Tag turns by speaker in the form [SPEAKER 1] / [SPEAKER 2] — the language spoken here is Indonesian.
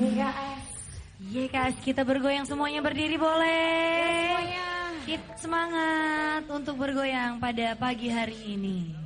[SPEAKER 1] YKS.
[SPEAKER 2] YKS kita bergoyang semuanya berdiri boleh.
[SPEAKER 1] semuanya.
[SPEAKER 2] Kita semangat untuk bergoyang pada pagi hari ini.